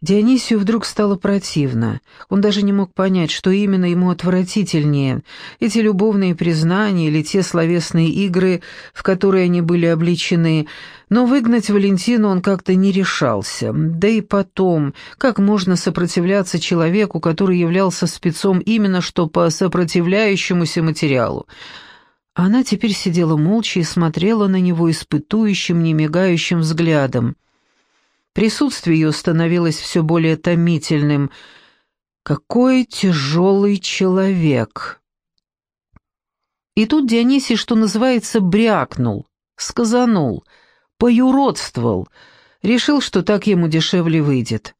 Дионисию вдруг стало противно. Он даже не мог понять, что именно ему отвратительнее — эти любовные признания или те словесные игры, в которые они были обличены. Но выгнать Валентину он как-то не решался. Да и потом, как можно сопротивляться человеку, который являлся спецом именно что по сопротивляющемуся материалу? Она теперь сидела молча и смотрела на него испытующим, немигающим взглядом. Присутствие ее становилось все более томительным. Какой тяжелый человек! И тут Дионисий, что называется, брякнул, сказанул, поюродствовал, решил, что так ему дешевле выйдет.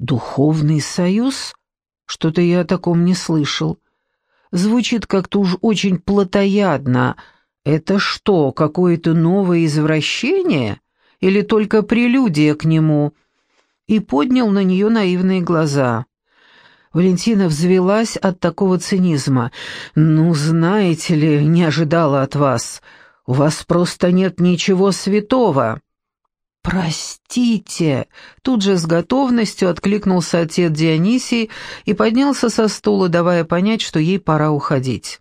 «Духовный союз? Что-то я о таком не слышал. Звучит как-то уж очень плотоядно. Это что, какое-то новое извращение?» Или только прелюдия к нему, и поднял на нее наивные глаза. Валентина взвелась от такого цинизма. «Ну, знаете ли, не ожидала от вас. У вас просто нет ничего святого». «Простите!» — тут же с готовностью откликнулся отец Дионисий и поднялся со стула, давая понять, что ей пора уходить.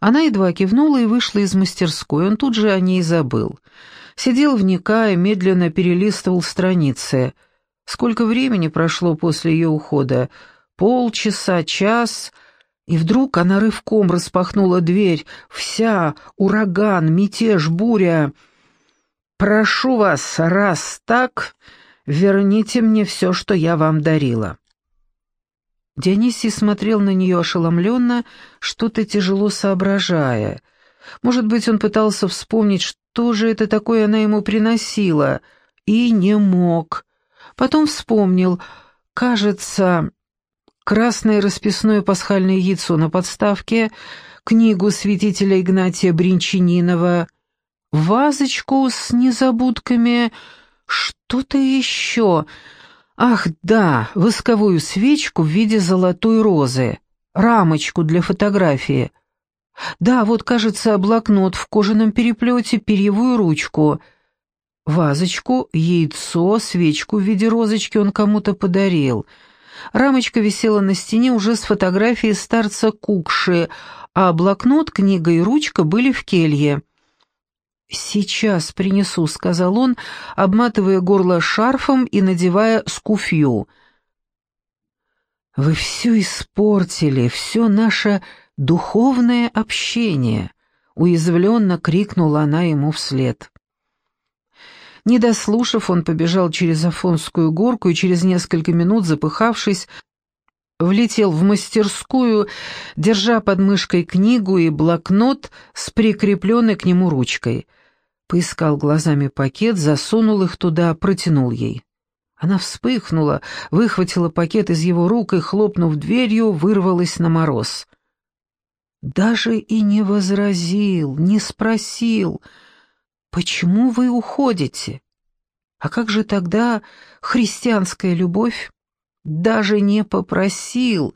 Она едва кивнула и вышла из мастерской, он тут же о ней забыл. Сидел вникая, медленно перелистывал страницы. Сколько времени прошло после ее ухода? Полчаса, час... И вдруг она рывком распахнула дверь. Вся, ураган, мятеж, буря. «Прошу вас, раз так, верните мне все, что я вам дарила». Дионисий смотрел на нее ошеломленно, что-то тяжело соображая. Может быть, он пытался вспомнить, что же это такое она ему приносила, и не мог. Потом вспомнил, кажется, красное расписное пасхальное яйцо на подставке, книгу святителя Игнатия Бринчанинова, вазочку с незабудками, что-то еще — Ах, да, восковую свечку в виде золотой розы, рамочку для фотографии. Да, вот, кажется, блокнот в кожаном переплете, перьевую ручку. Вазочку, яйцо, свечку в виде розочки он кому-то подарил. Рамочка висела на стене уже с фотографией старца Кукши, а блокнот, книга и ручка были в келье. «Сейчас принесу», — сказал он, обматывая горло шарфом и надевая скуфью. «Вы все испортили, все наше духовное общение», — уязвленно крикнула она ему вслед. Не дослушав, он побежал через Афонскую горку и через несколько минут, запыхавшись, влетел в мастерскую, держа под мышкой книгу и блокнот с прикрепленной к нему ручкой — Поискал глазами пакет, засунул их туда, протянул ей. Она вспыхнула, выхватила пакет из его рук и, хлопнув дверью, вырвалась на мороз. Даже и не возразил, не спросил, «Почему вы уходите? А как же тогда христианская любовь?» Даже не попросил,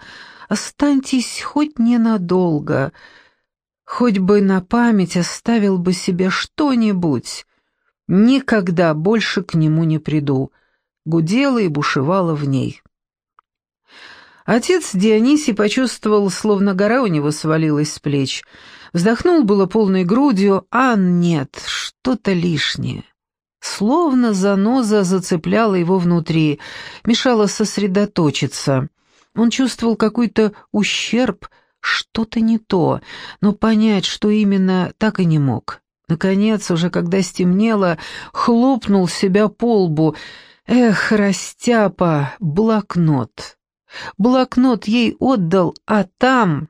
«Останьтесь хоть ненадолго», Хоть бы на память оставил бы себе что-нибудь. Никогда больше к нему не приду. Гудела и бушевала в ней. Отец Дионисий почувствовал, словно гора у него свалилась с плеч. Вздохнул было полной грудью, а нет, что-то лишнее. Словно заноза зацепляла его внутри, мешала сосредоточиться. Он чувствовал какой-то ущерб, что-то не то, но понять, что именно, так и не мог. Наконец, уже когда стемнело, хлопнул себя по лбу. Эх, растяпа, блокнот. Блокнот ей отдал, а там...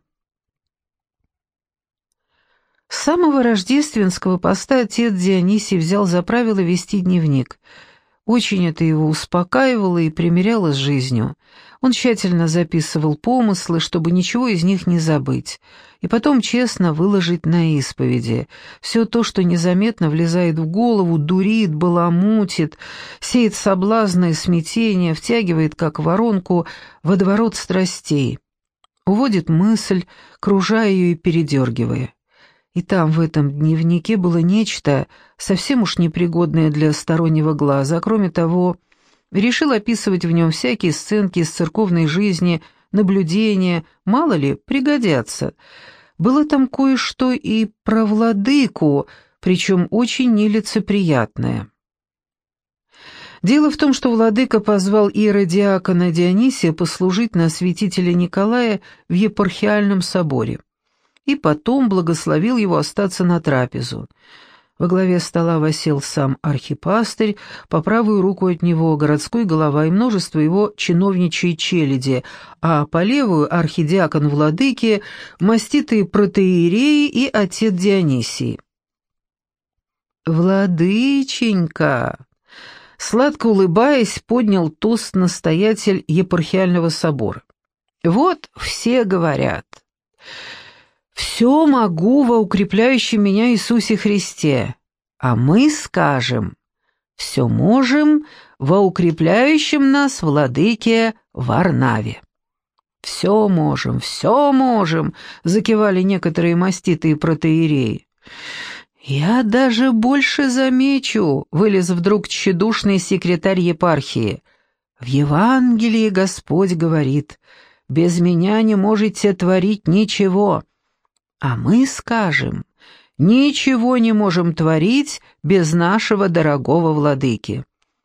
С самого рождественского поста отец Дионисий взял за правило вести дневник. Очень это его успокаивало и примиряло с жизнью. Он тщательно записывал помыслы, чтобы ничего из них не забыть, и потом честно выложить на исповеди. Все то, что незаметно влезает в голову, дурит, баламутит, сеет соблазны и смятение, втягивает, как воронку, водоворот страстей. Уводит мысль, кружая ее и передергивая. И там, в этом дневнике, было нечто совсем уж непригодное для стороннего глаза, кроме того Решил описывать в нем всякие сценки из церковной жизни, наблюдения, мало ли, пригодятся. Было там кое-что и про владыку, причем очень нелицеприятное. Дело в том, что владыка позвал иеродиакона Дионисия послужить на святителя Николая в епархиальном соборе и потом благословил его остаться на трапезу. Во главе стола восел сам архипастырь, по правую руку от него городской голова и множество его чиновничьей челяди, а по левую архидиакон владыки, маститые протеереи и отец Дионисий. «Владыченька!» Сладко улыбаясь, поднял тост настоятель епархиального собора. «Вот все говорят. Все могу во укрепляющем меня Иисусе Христе, а мы скажем, все можем во укрепляющем нас Владыке Варнаве». «Все можем, все можем», — закивали некоторые маститые протеереи. «Я даже больше замечу», — вылез вдруг тщедушный секретарь епархии. «В Евангелии Господь говорит, без меня не можете творить ничего, а мы скажем, ничего не можем творить без нашего дорогого владыки».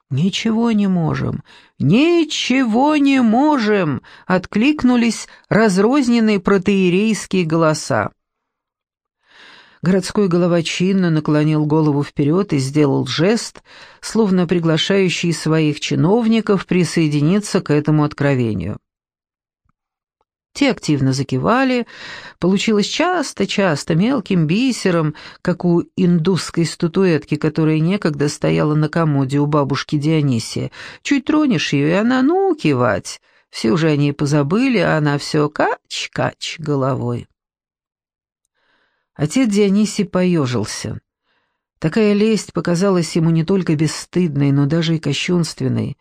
«Ничего не можем, ничего не можем!» — откликнулись разрозненные протеерейские голоса. Городской голова чинно наклонил голову вперед и сделал жест, словно приглашающий своих чиновников присоединиться к этому откровению. Те активно закивали, получилось часто-часто мелким бисером, как у индусской статуэтки, которая некогда стояла на комоде у бабушки Дионисия. Чуть тронешь ее, и она, ну, кивать. Все уже они позабыли, а она все кач-кач головой. Отец Дионисий поежился. Такая лесть показалась ему не только бесстыдной, но даже и кощунственной.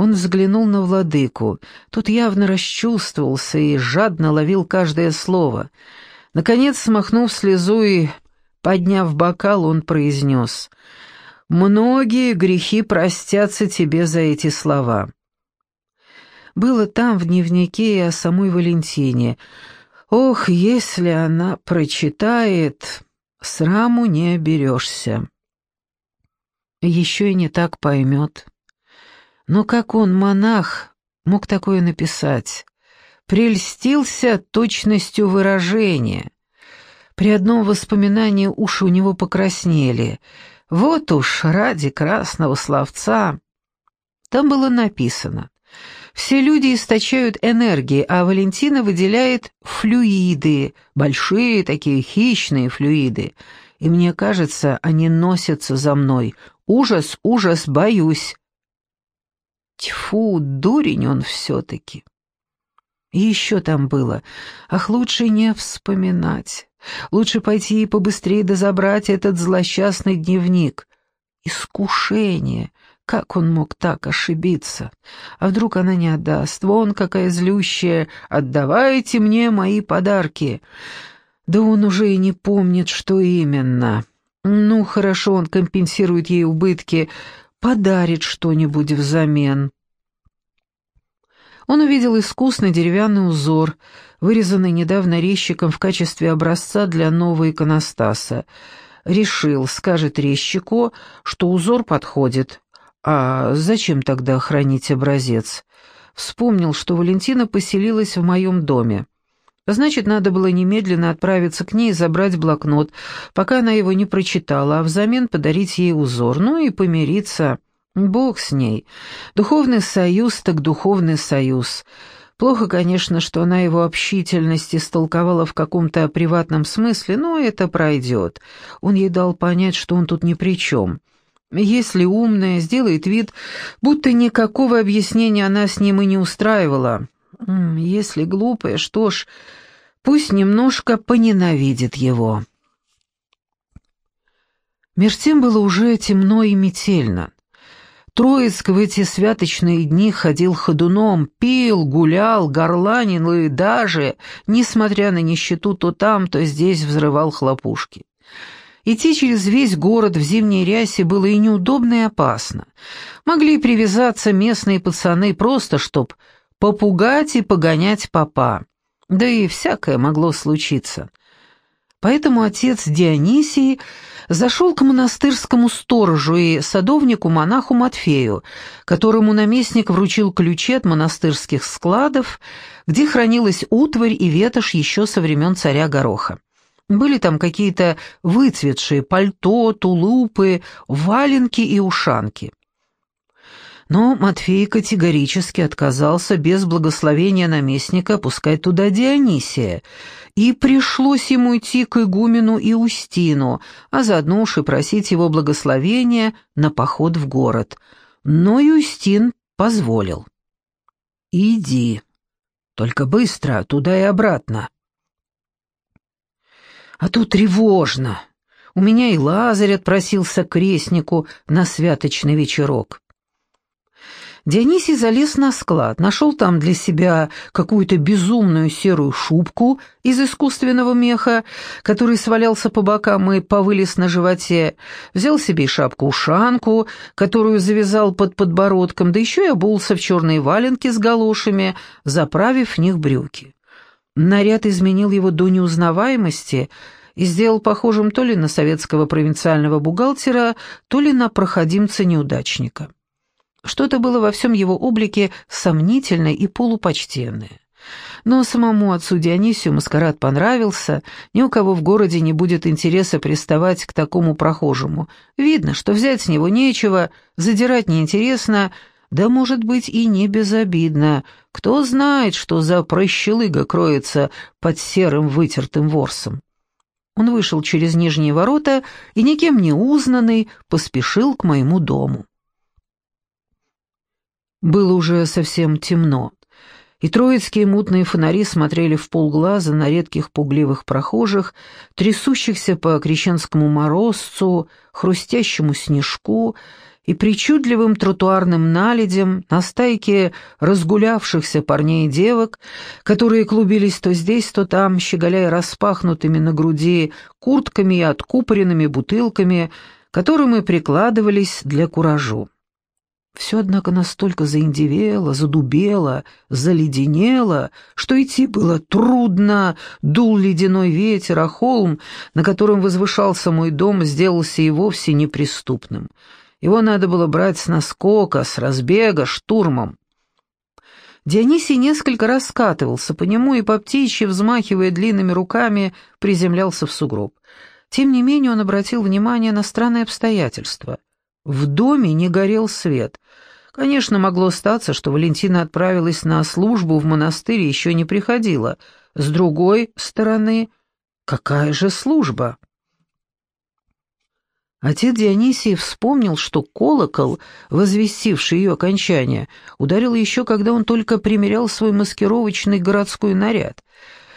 Он взглянул на владыку. Тот явно расчувствовался и жадно ловил каждое слово. Наконец, смахнув слезу и подняв бокал, он произнес «Многие грехи простятся тебе за эти слова». Было там, в дневнике, и о самой Валентине — Ох, если она прочитает, сраму не оберешься. Еще и не так поймет. Но как он, монах, мог такое написать? Прельстился точностью выражения. При одном воспоминании уши у него покраснели. Вот уж ради красного словца. Там было написано все люди источают энергии, а Валентина выделяет флюиды, большие такие хищные флюиды. И мне кажется, они носятся за мной. Ужас, ужас, боюсь. Тьфу, дурень он все-таки. И еще там было. Ах, лучше не вспоминать. Лучше пойти и побыстрее дозабрать этот злосчастный дневник. Искушение. Как он мог так ошибиться? А вдруг она не отдаст? Вон какая злющая! Отдавайте мне мои подарки! Да он уже и не помнит, что именно. Ну, хорошо, он компенсирует ей убытки, подарит что-нибудь взамен. Он увидел искусный деревянный узор, вырезанный недавно резчиком в качестве образца для нового иконостаса. Решил, скажет резчику, что узор подходит, «А зачем тогда хранить образец?» Вспомнил, что Валентина поселилась в моем доме. Значит, надо было немедленно отправиться к ней и забрать блокнот, пока она его не прочитала, а взамен подарить ей узор, ну и помириться. Бог с ней. Духовный союз так духовный союз. Плохо, конечно, что она его общительность истолковала в каком-то приватном смысле, но это пройдет. Он ей дал понять, что он тут ни при чем. Если умная сделает вид, будто никакого объяснения она с ним и не устраивала. Если глупая, что ж, пусть немножко поненавидит его. Меж тем было уже темно и метельно. Троицк в эти святочные дни ходил ходуном, пил, гулял, горланил и даже, несмотря на нищету, то там, то здесь взрывал хлопушки. Идти через весь город в зимней рясе было и неудобно, и опасно. Могли привязаться местные пацаны просто, чтоб попугать и погонять папа. Да и всякое могло случиться. Поэтому отец Дионисий зашел к монастырскому сторожу и садовнику-монаху Матфею, которому наместник вручил ключи от монастырских складов, где хранилась утварь и ветошь еще со времен царя Гороха. Были там какие-то выцветшие пальто, тулупы, валенки и ушанки. Но Матфей категорически отказался без благословения наместника пускать туда Дионисия, и пришлось ему идти к игумену и Устину, а заодно уж и просить его благословения на поход в город. Но Юстин позволил. «Иди, только быстро, туда и обратно». «А тут тревожно. У меня и Лазарь отпросился к крестнику на святочный вечерок». Дионисий залез на склад, нашел там для себя какую-то безумную серую шубку из искусственного меха, который свалялся по бокам и повылез на животе, взял себе шапку-ушанку, которую завязал под подбородком, да еще и обулся в черные валенки с галошами, заправив в них брюки. Наряд изменил его до неузнаваемости и сделал похожим то ли на советского провинциального бухгалтера, то ли на проходимца-неудачника. Что-то было во всем его облике сомнительное и полупочтенное. Но самому отцу Дионисию маскарад понравился, ни у кого в городе не будет интереса приставать к такому прохожему. Видно, что взять с него нечего, задирать неинтересно, да, может быть, и не безобидно. Кто знает, что за прощелыга кроется под серым вытертым ворсом. Он вышел через нижние ворота и, никем не узнанный, поспешил к моему дому. Было уже совсем темно, и троицкие мутные фонари смотрели в полглаза на редких пугливых прохожих, трясущихся по крещенскому морозцу, хрустящему снежку и причудливым тротуарным наледям на стайке разгулявшихся парней и девок, которые клубились то здесь, то там, щеголяя распахнутыми на груди куртками и откупоренными бутылками, которым и прикладывались для куражу. Все, однако, настолько заиндевело, задубело, заледенело, что идти было трудно, дул ледяной ветер, а холм, на котором возвышался мой дом, сделался и вовсе неприступным. Его надо было брать с наскока, с разбега, штурмом. Дионисий несколько раз скатывался по нему и по птичьи, взмахивая длинными руками, приземлялся в сугроб. Тем не менее он обратил внимание на странное обстоятельство — в доме не горел свет. Конечно, могло статься, что Валентина отправилась на службу в монастырь и еще не приходила. С другой стороны, какая же служба? Отец Дионисий вспомнил, что колокол, возвестивший ее окончание, ударил еще, когда он только примерял свой маскировочный городской наряд —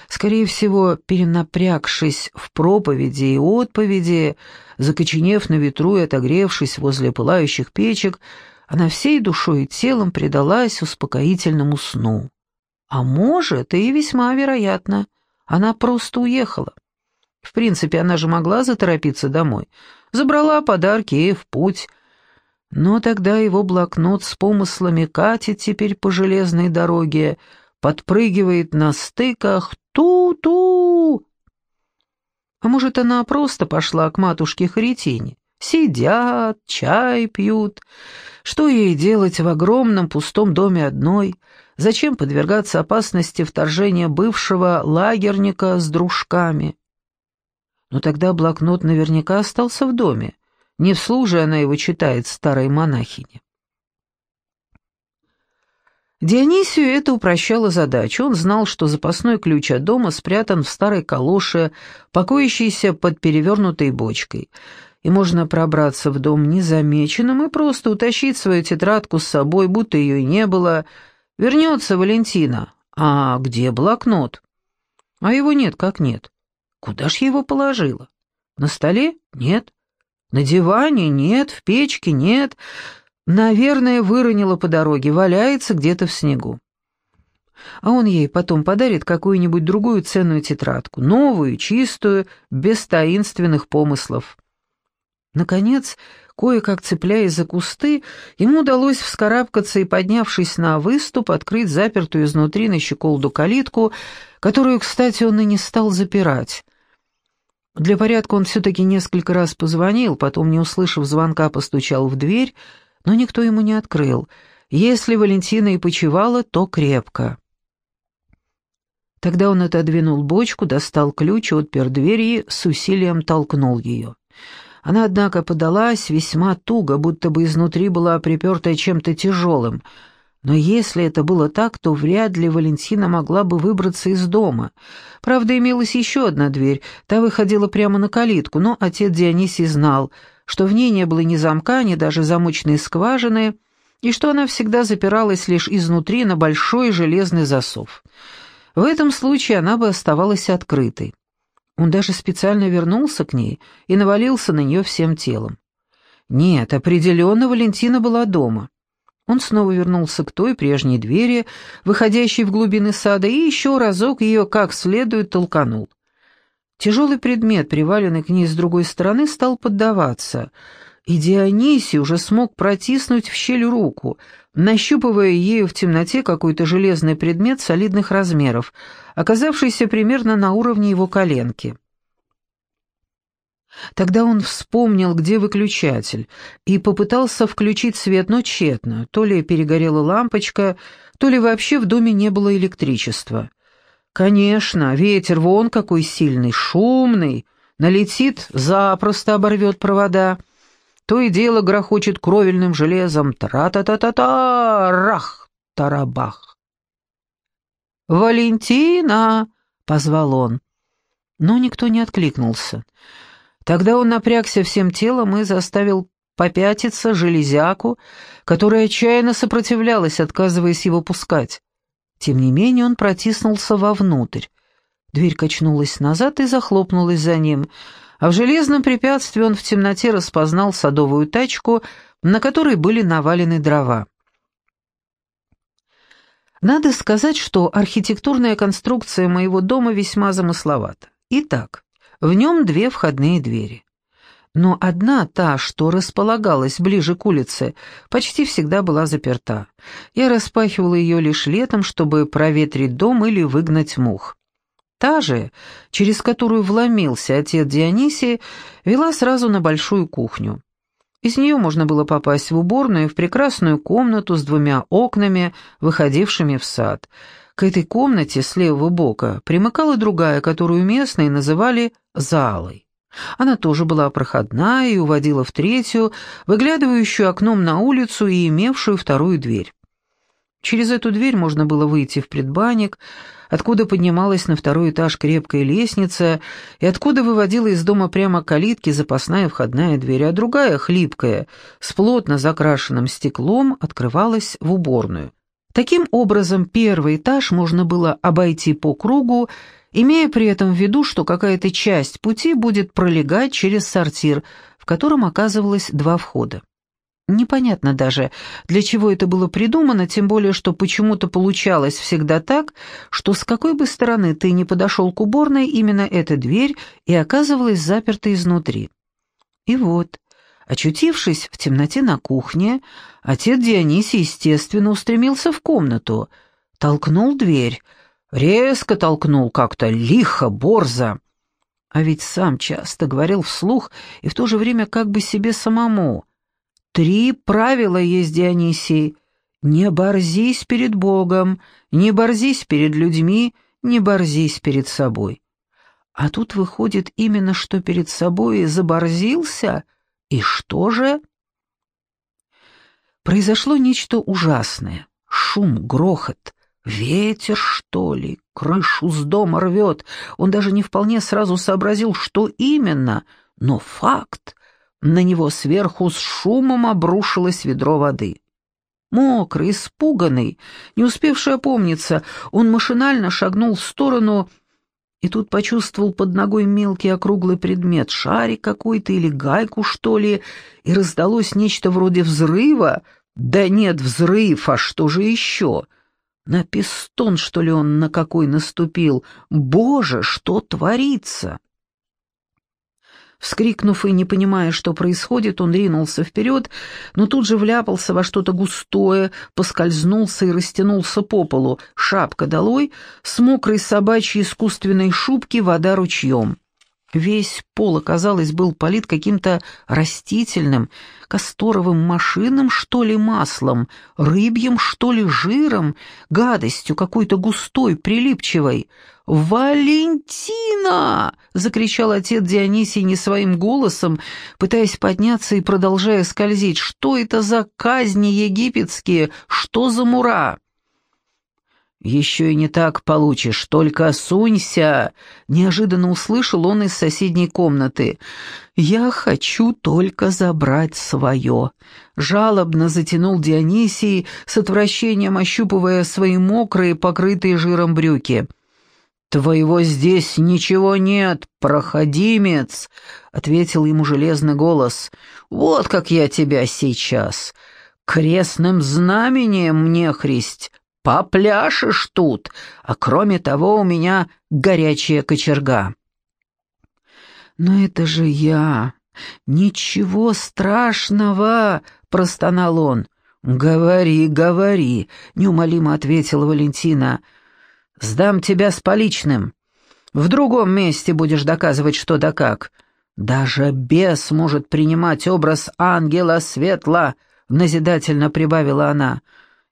Скорее всего, перенапрягшись в проповеди и отповеди, закоченев на ветру и отогревшись возле пылающих печек, она всей душой и телом предалась успокоительному сну. А может, и весьма вероятно, она просто уехала. В принципе, она же могла заторопиться домой. Забрала подарки и в путь. Но тогда его блокнот с помыслами катит теперь по железной дороге, подпрыгивает на стыках Ту-ту! А может, она просто пошла к матушке Харитине? Сидят, чай пьют. Что ей делать в огромном пустом доме одной? Зачем подвергаться опасности вторжения бывшего лагерника с дружками? Но тогда блокнот наверняка остался в доме. Не в служе она его читает старой монахине. Дионисию это упрощало задачу. Он знал, что запасной ключ от дома спрятан в старой калоше, покоящейся под перевернутой бочкой. И можно пробраться в дом незамеченным и просто утащить свою тетрадку с собой, будто ее и не было. Вернется Валентина. А где блокнот? А его нет, как нет. Куда ж я его положила? На столе? Нет. На диване? Нет. В печке? Нет. Наверное, выронила по дороге, валяется где-то в снегу. а он ей потом подарит какую-нибудь другую ценную тетрадку, новую, чистую, без таинственных помыслов. Наконец, кое-как цепляясь за кусты, ему удалось вскарабкаться и, поднявшись на выступ, открыть запертую изнутри на щеколду калитку, которую, кстати, он и не стал запирать. Для порядка он все-таки несколько раз позвонил, потом, не услышав звонка, постучал в дверь, но никто ему не открыл. Если Валентина и почивала, то крепко. Тогда он отодвинул бочку, достал ключ, отпер дверь и с усилием толкнул ее. Она, однако, подалась весьма туго, будто бы изнутри была припертая чем-то тяжелым. Но если это было так, то вряд ли Валентина могла бы выбраться из дома. Правда, имелась еще одна дверь, та выходила прямо на калитку, но отец Дионисий знал, что в ней не было ни замка, ни даже замочной скважины, и что она всегда запиралась лишь изнутри на большой железный засов. В этом случае она бы оставалась открытой. Он даже специально вернулся к ней и навалился на нее всем телом. Нет, определенно Валентина была дома. Он снова вернулся к той прежней двери, выходящей в глубины сада, и еще разок ее как следует толканул. Тяжелый предмет, приваленный к ней с другой стороны, стал поддаваться, и Дионисий уже смог протиснуть в щель руку, нащупывая ею в темноте какой-то железный предмет солидных размеров, оказавшийся примерно на уровне его коленки. Тогда он вспомнил, где выключатель, и попытался включить свет, но тщетно. То ли перегорела лампочка, то ли вообще в доме не было электричества. Конечно, ветер вон какой сильный, шумный, налетит, запросто оборвет провода. То и дело грохочет кровельным железом. Тра-та-та-та-та, рах, тарабах. «Валентина!» — позвал он. Но никто не откликнулся. Тогда он напрягся всем телом и заставил попятиться железяку, которая отчаянно сопротивлялась, отказываясь его пускать. Тем не менее он протиснулся вовнутрь. Дверь качнулась назад и захлопнулась за ним, а в железном препятствии он в темноте распознал садовую тачку, на которой были навалены дрова. Надо сказать, что архитектурная конструкция моего дома весьма замысловата. Итак, в нем две входные двери. Но одна, та, что располагалась ближе к улице, почти всегда была заперта. Я распахивала ее лишь летом, чтобы проветрить дом или выгнать мух. Та же, через которую вломился отец Дионисий, вела сразу на большую кухню. Из нее можно было попасть в уборную, в прекрасную комнату с двумя окнами, выходившими в сад. К этой комнате с левого бока примыкала другая, которую местные называли «залой». Она тоже была проходная и уводила в третью, выглядывающую окном на улицу и имевшую вторую дверь. Через эту дверь можно было выйти в предбанник, откуда поднималась на второй этаж крепкая лестница и откуда выводила из дома прямо калитки запасная входная дверь, а другая, хлипкая, с плотно закрашенным стеклом, открывалась в уборную. Таким образом, первый этаж можно было обойти по кругу, имея при этом в виду, что какая-то часть пути будет пролегать через сортир, в котором оказывалось два входа. Непонятно даже, для чего это было придумано, тем более, что почему-то получалось всегда так, что с какой бы стороны ты ни подошел к уборной, именно эта дверь и оказывалась заперта изнутри. И вот, очутившись в темноте на кухне, отец Дионисий, естественно, устремился в комнату, толкнул дверь, резко толкнул как-то, лихо, борзо. А ведь сам часто говорил вслух и в то же время как бы себе самому — Три правила есть, Дионисий. Не борзись перед Богом, не борзись перед людьми, не борзись перед собой. А тут выходит именно, что перед собой заборзился, и что же? Произошло нечто ужасное. Шум, грохот, ветер, что ли, крышу с дома рвет. Он даже не вполне сразу сообразил, что именно, но факт — на него сверху с шумом обрушилось ведро воды. Мокрый, испуганный, не успевший опомниться, он машинально шагнул в сторону и тут почувствовал под ногой мелкий округлый предмет, шарик какой-то или гайку, что ли, и раздалось нечто вроде взрыва. Да нет, взрыв, а что же еще? На пистон, что ли, он на какой наступил? Боже, что творится? Вскрикнув и не понимая, что происходит, он ринулся вперед, но тут же вляпался во что-то густое, поскользнулся и растянулся по полу. Шапка долой, с мокрой собачьей искусственной шубки вода ручьем. Весь пол, оказалось, был полит каким-то растительным, касторовым машинным, что ли, маслом, рыбьим, что ли, жиром, гадостью какой-то густой, прилипчивой. «Валентина!» — закричал отец Дионисий не своим голосом, пытаясь подняться и продолжая скользить. «Что это за казни египетские? Что за мура?» «Еще и не так получишь, только сунься!» Неожиданно услышал он из соседней комнаты. «Я хочу только забрать свое!» Жалобно затянул Дионисий, с отвращением ощупывая свои мокрые, покрытые жиром брюки. «Твоего здесь ничего нет, проходимец!» — ответил ему железный голос. «Вот как я тебя сейчас! Крестным знамением мне христь!» Попляшешь тут, а кроме того у меня горячая кочерга». «Но это же я! Ничего страшного!» — простонал он. «Говори, говори!» — неумолимо ответила Валентина. «Сдам тебя с поличным. В другом месте будешь доказывать что да как. Даже бес может принимать образ ангела светла», — назидательно прибавила она.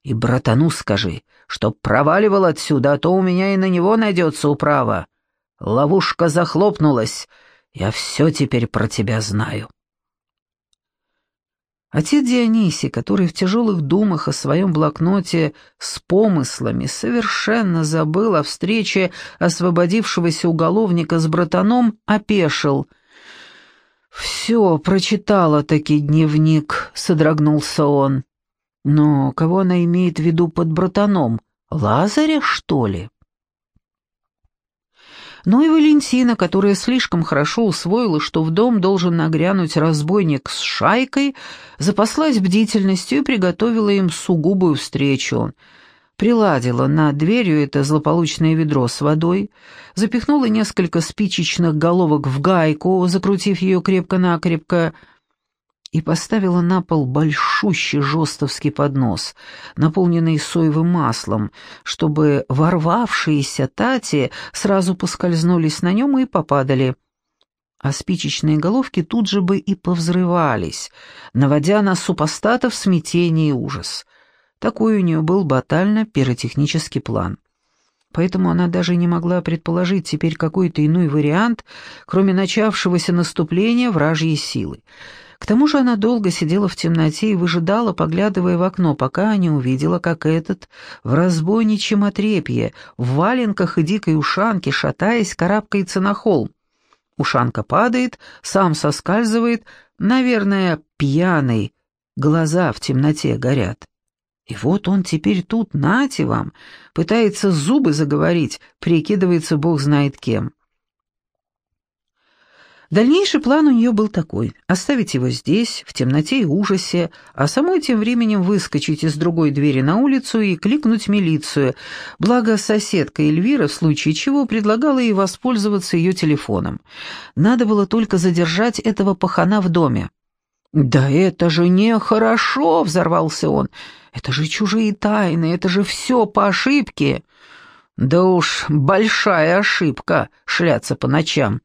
И братану скажи, чтоб проваливал отсюда, а то у меня и на него найдется управа. Ловушка захлопнулась, я все теперь про тебя знаю». Отец Дионисий, который в тяжелых думах о своем блокноте с помыслами совершенно забыл о встрече освободившегося уголовника с братаном, опешил. «Все, прочитала-таки дневник», — содрогнулся он. Но кого она имеет в виду под братаном? Лазаря, что ли? Ну и Валентина, которая слишком хорошо усвоила, что в дом должен нагрянуть разбойник с шайкой, запаслась бдительностью и приготовила им сугубую встречу. Приладила над дверью это злополучное ведро с водой, запихнула несколько спичечных головок в гайку, закрутив ее крепко-накрепко, и поставила на пол большущий жестовский поднос, наполненный соевым маслом, чтобы ворвавшиеся тати сразу поскользнулись на нем и попадали. А спичечные головки тут же бы и повзрывались, наводя на супостатов смятение и ужас. Такой у нее был батально-пиротехнический план. Поэтому она даже не могла предположить теперь какой-то иной вариант, кроме начавшегося наступления вражьей силы. К тому же она долго сидела в темноте и выжидала, поглядывая в окно, пока не увидела, как этот в разбойничьем отрепье, в валенках и дикой ушанке, шатаясь, карабкается на холм. Ушанка падает, сам соскальзывает, наверное, пьяный, глаза в темноте горят. И вот он теперь тут, нате вам, пытается зубы заговорить, прикидывается бог знает кем. Дальнейший план у нее был такой — оставить его здесь, в темноте и ужасе, а самой тем временем выскочить из другой двери на улицу и кликнуть милицию, благо соседка Эльвира в случае чего предлагала ей воспользоваться ее телефоном. Надо было только задержать этого пахана в доме. «Да это же нехорошо!» — взорвался он. «Это же чужие тайны, это же все по ошибке!» «Да уж, большая ошибка — шляться по ночам!»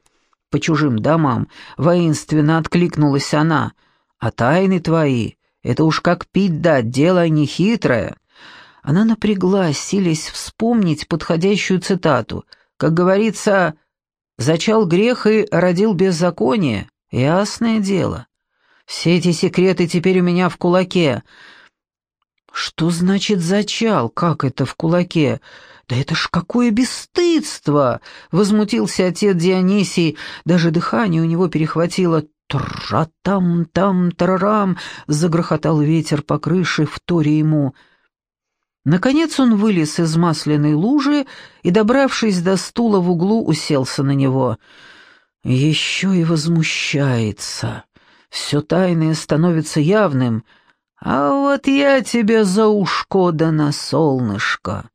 По чужим домам», — воинственно откликнулась она. «А тайны твои — это уж как пить дать, дело нехитрое». Она напряглась, силясь вспомнить подходящую цитату. Как говорится, «Зачал грех и родил беззаконие». Ясное дело. Все эти секреты теперь у меня в кулаке. Что значит «зачал»? Как это в кулаке? «Да это ж какое бесстыдство!» — возмутился отец Дионисий. Даже дыхание у него перехватило. «Тра-там-там-тарарам!» — загрохотал ветер по крыше, в торе ему. Наконец он вылез из масляной лужи и, добравшись до стула в углу, уселся на него. Еще и возмущается. Все тайное становится явным. А вот я тебе за ушко да на солнышко.